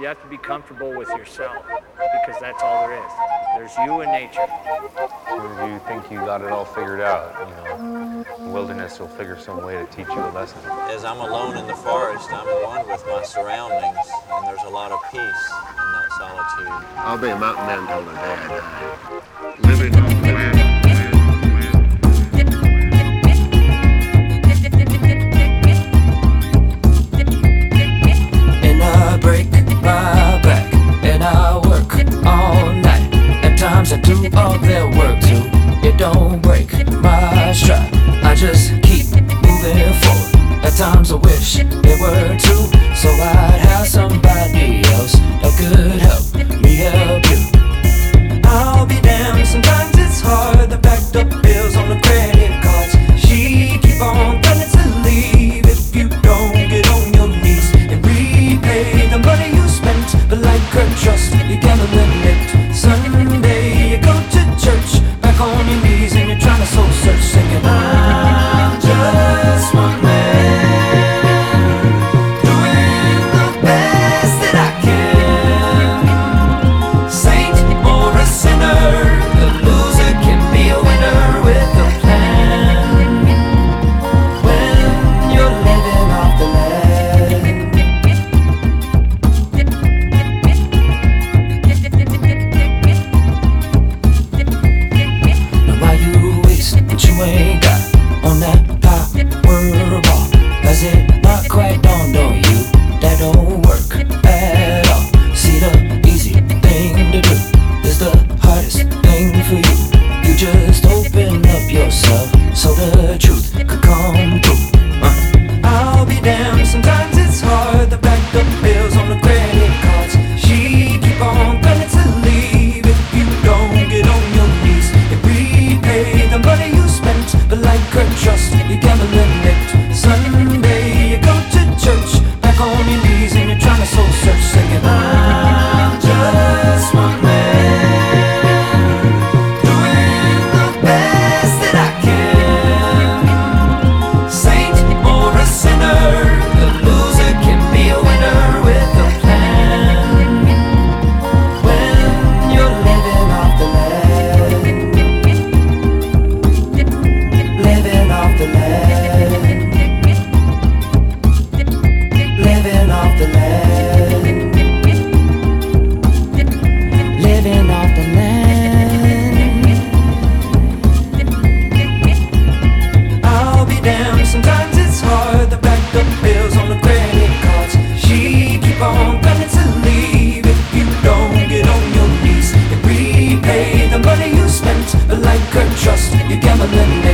You have to be comfortable with yourself because that's all there is. There's you and nature. Or you think you got it all figured out? You know, the wilderness will figure some way to teach you a lesson. As I'm alone in the forest, I'm one with my surroundings, and there's a lot of peace in that solitude. I'll be a mountain man till the day I die. Living. just keep moving forward. At times I wish it were true, so I'd have somebody. like a trust. You the money you spent, but like a trust, you're gambling.